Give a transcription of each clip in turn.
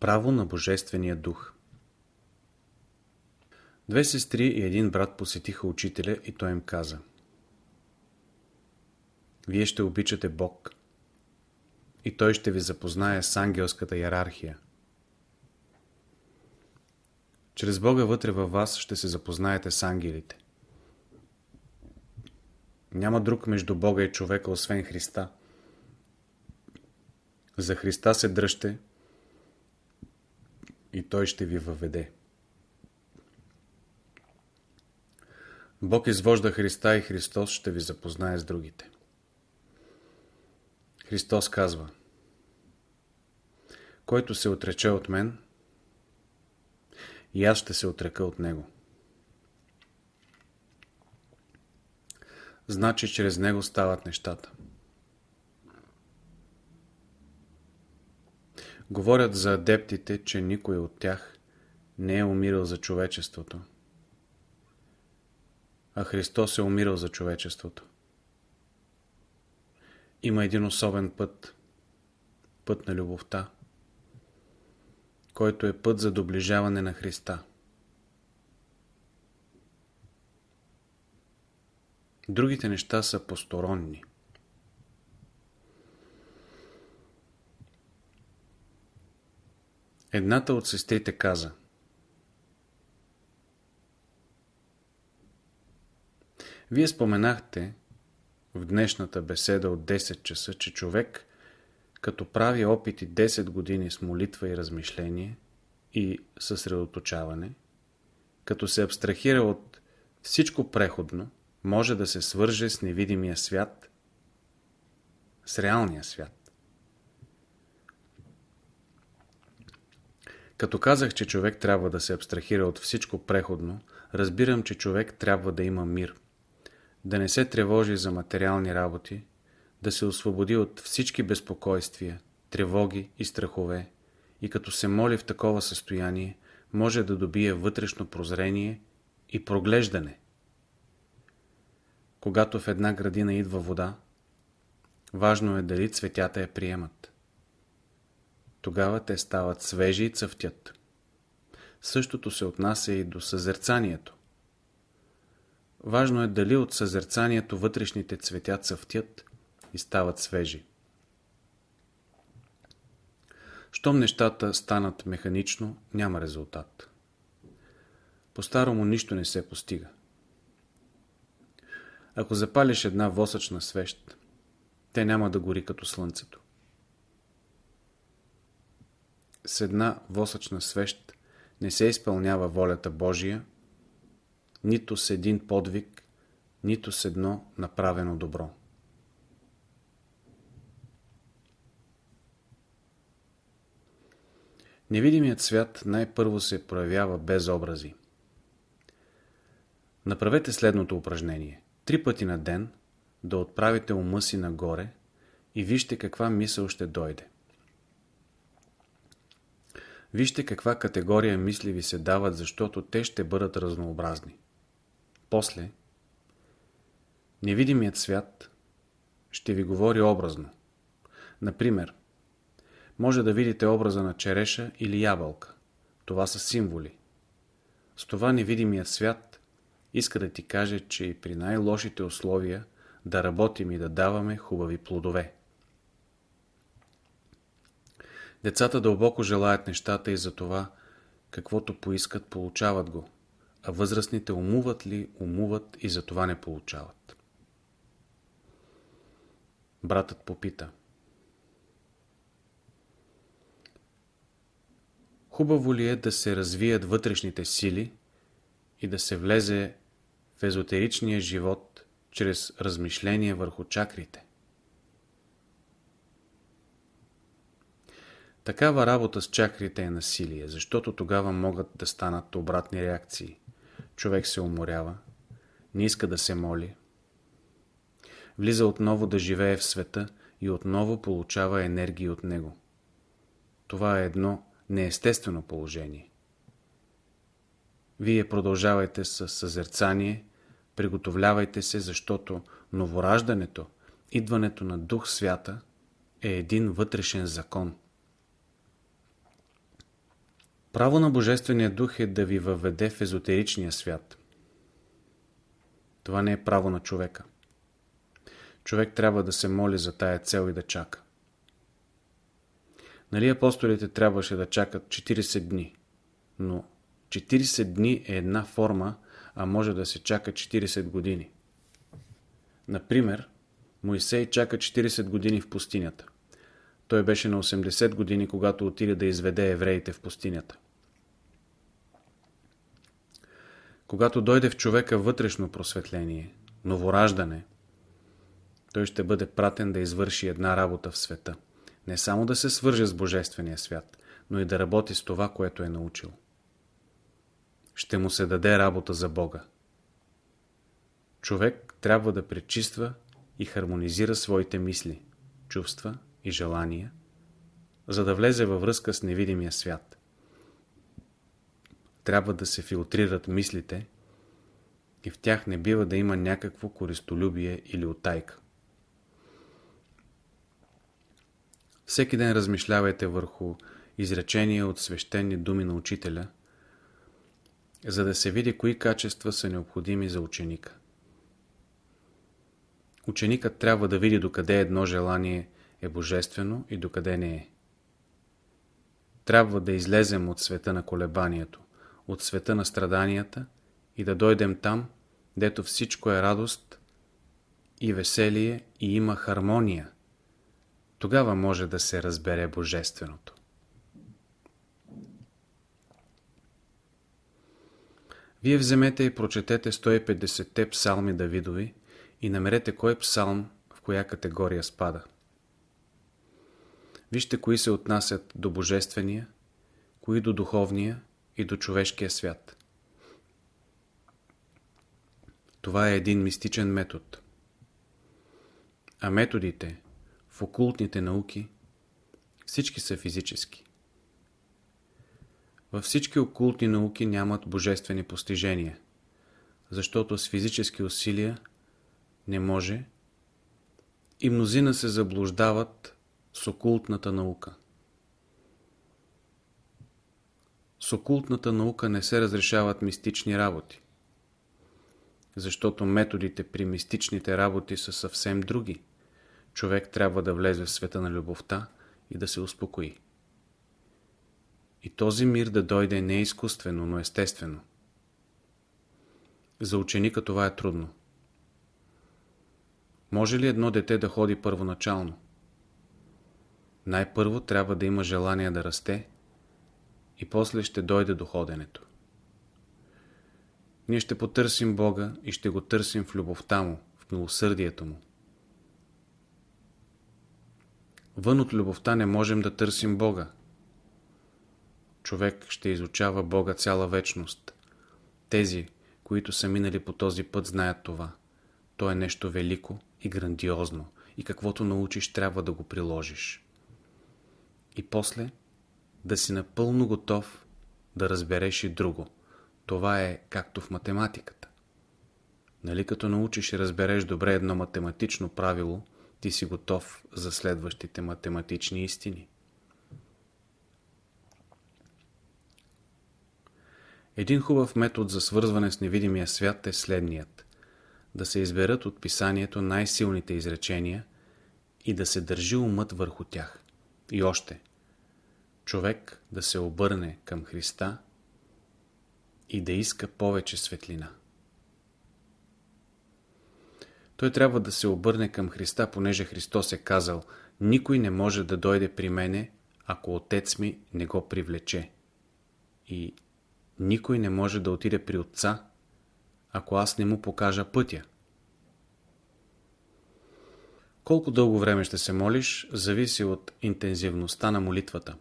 Право на Божествения дух Две сестри и един брат посетиха учителя и той им каза Вие ще обичате Бог и Той ще ви запознае с ангелската иерархия. Чрез Бога вътре във вас ще се запознаете с ангелите. Няма друг между Бога и човека, освен Христа. За Христа се дръжте и Той ще ви въведе. Бог извожда Христа и Христос ще ви запознае с другите. Христос казва Който се отрече от мен, и аз ще се отрека от него. Значи чрез него стават нещата. Говорят за адептите, че никой от тях не е умирал за човечеството. А Христос е умирал за човечеството. Има един особен път. Път на любовта. Който е път за доближаване на Христа. Другите неща са посторонни. Едната от сестрите каза Вие споменахте в днешната беседа от 10 часа, че човек като прави опити 10 години с молитва и размишление и съсредоточаване, като се абстрахира от всичко преходно, може да се свърже с невидимия свят, с реалния свят. Като казах, че човек трябва да се абстрахира от всичко преходно, разбирам, че човек трябва да има мир. Да не се тревожи за материални работи, да се освободи от всички безпокойствия, тревоги и страхове и като се моли в такова състояние, може да добие вътрешно прозрение и проглеждане – когато в една градина идва вода, важно е дали цветята я приемат. Тогава те стават свежи и цъфтят. Същото се отнася и до съзерцанието. Важно е дали от съзерцанието вътрешните цветя цъфтят и стават свежи. Щом нещата станат механично, няма резултат. По-старому нищо не се постига. Ако запалиш една восъчна свещ, те няма да гори като слънцето. С една восъчна свещ не се изпълнява волята Божия, нито с един подвиг, нито с едно направено добро. Невидимият свят най-първо се проявява без образи. Направете следното упражнение – три пъти на ден да отправите ума си нагоре и вижте каква мисъл ще дойде. Вижте каква категория мисли ви се дават, защото те ще бъдат разнообразни. После, невидимият свят ще ви говори образно. Например, може да видите образа на череша или ябълка. Това са символи. С това невидимият свят иска да ти каже, че и при най-лошите условия да работим и да даваме хубави плодове. Децата дълбоко желаят нещата и за това, каквото поискат, получават го, а възрастните умуват ли, умуват и за това не получават. Братът попита. Хубаво ли е да се развият вътрешните сили и да се влезе в езотеричния живот чрез размишление върху чакрите. Такава работа с чакрите е насилие, защото тогава могат да станат обратни реакции. Човек се уморява, не иска да се моли, влиза отново да живее в света и отново получава енергия от него. Това е едно неестествено положение. Вие продължавайте с съзерцание, приготовлявайте се, защото новораждането, идването на Дух Свята е един вътрешен закон. Право на Божествения дух е да ви въведе в езотеричния свят. Това не е право на човека. Човек трябва да се моли за тая цел и да чака. Нали апостолите трябваше да чакат 40 дни, но 40 дни е една форма, а може да се чака 40 години. Например, Моисей чака 40 години в пустинята. Той беше на 80 години, когато отиде да изведе евреите в пустинята. Когато дойде в човека вътрешно просветление, новораждане, той ще бъде пратен да извърши една работа в света. Не само да се свърже с Божествения свят, но и да работи с това, което е научил. Ще му се даде работа за Бога. Човек трябва да пречиства и хармонизира своите мисли, чувства и желания, за да влезе във връзка с невидимия свят. Трябва да се филтрират мислите и в тях не бива да има някакво користолюбие или отайка. Всеки ден размишлявайте върху изречения от свещени думи на учителя, за да се види кои качества са необходими за ученика. Ученикът трябва да види докъде едно желание е божествено и докъде не е. Трябва да излезем от света на колебанието, от света на страданията и да дойдем там, дето всичко е радост и веселие и има хармония. Тогава може да се разбере Божественото. Вие вземете и прочетете 150-те псалми Давидови и намерете кой псалм в коя категория спада. Вижте кои се отнасят до Божествения, кои до духовния и до човешкия свят. Това е един мистичен метод. А методите в окултните науки всички са физически. Във всички окултни науки нямат божествени постижения, защото с физически усилия не може и мнозина се заблуждават с окултната наука. С окултната наука не се разрешават мистични работи, защото методите при мистичните работи са съвсем други. Човек трябва да влезе в света на любовта и да се успокои. И този мир да дойде не изкуствено, но естествено. За ученика това е трудно. Може ли едно дете да ходи първоначално? Най-първо трябва да има желание да расте и после ще дойде до ходенето. Ние ще потърсим Бога и ще го търсим в любовта Му, в милосърдието Му. Вън от любовта не можем да търсим Бога. Човек ще изучава Бога цяла вечност. Тези, които са минали по този път, знаят това. То е нещо велико и грандиозно и каквото научиш трябва да го приложиш. И после да си напълно готов да разбереш и друго. Това е както в математиката. Нали като научиш и разбереш добре едно математично правило, ти си готов за следващите математични истини. Един хубав метод за свързване с невидимия свят е следният да се изберат от писанието най-силните изречения и да се държи умът върху тях. И още, човек да се обърне към Христа и да иска повече светлина. Той трябва да се обърне към Христа, понеже Христос е казал Никой не може да дойде при мене, ако Отец ми не го привлече. И никой не може да отиде при Отца, ако аз не му покажа пътя. Колко дълго време ще се молиш, зависи от интензивността на молитвата.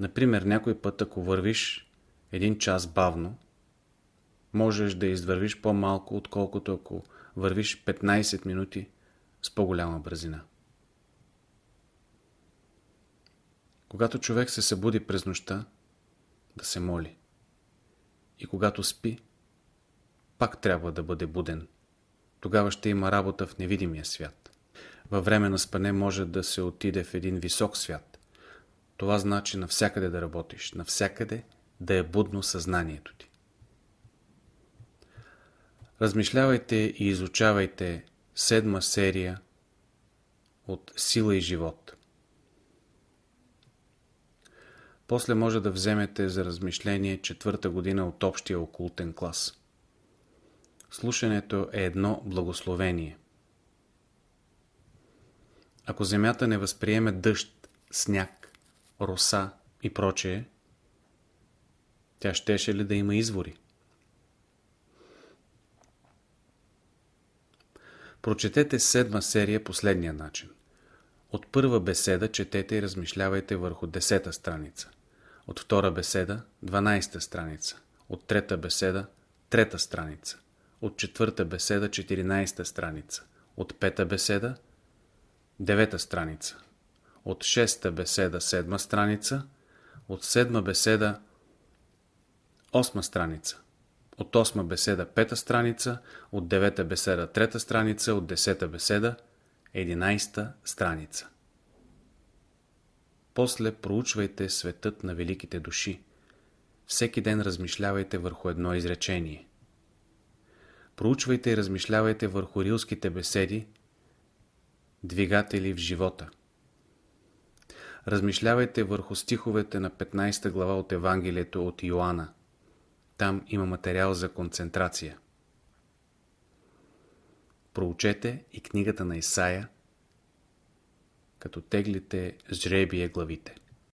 Например, някой път, ако вървиш един час бавно, можеш да извървиш по-малко, отколкото ако вървиш 15 минути с по-голяма бързина. Когато човек се събуди през нощта, да се моли. И когато спи, пак трябва да бъде буден. Тогава ще има работа в невидимия свят. Във време на спане може да се отиде в един висок свят. Това значи навсякъде да работиш, навсякъде да е будно съзнанието ти. Размишлявайте и изучавайте седма серия от Сила и живот. После може да вземете за размишление четвърта година от общия окултен клас. Слушането е едно благословение. Ако земята не възприеме дъжд, сняг, роса и прочее, тя щеше ли да има извори? Прочетете седма серия последния начин. От първа беседа четете и размишлявайте върху десета страница. От втора беседа – 12 страница. От трета беседа – трета страница. От четвърта беседа – 14 страница. От пета беседа – 9 страница. От шеста беседа – 7 страница. От седма беседа – 8 страница. От осма беседа – 5 страница. От девета беседа – 3 страница. От десета беседа – 11 страница. После проучвайте светът на великите души. Всеки ден размишлявайте върху едно изречение. Проучвайте и размишлявайте върху рилските беседи, двигатели в живота. Размишлявайте върху стиховете на 15 глава от Евангелието от Йоанна. Там има материал за концентрация. Проучете и книгата на Исаия, като теглите жребие главите.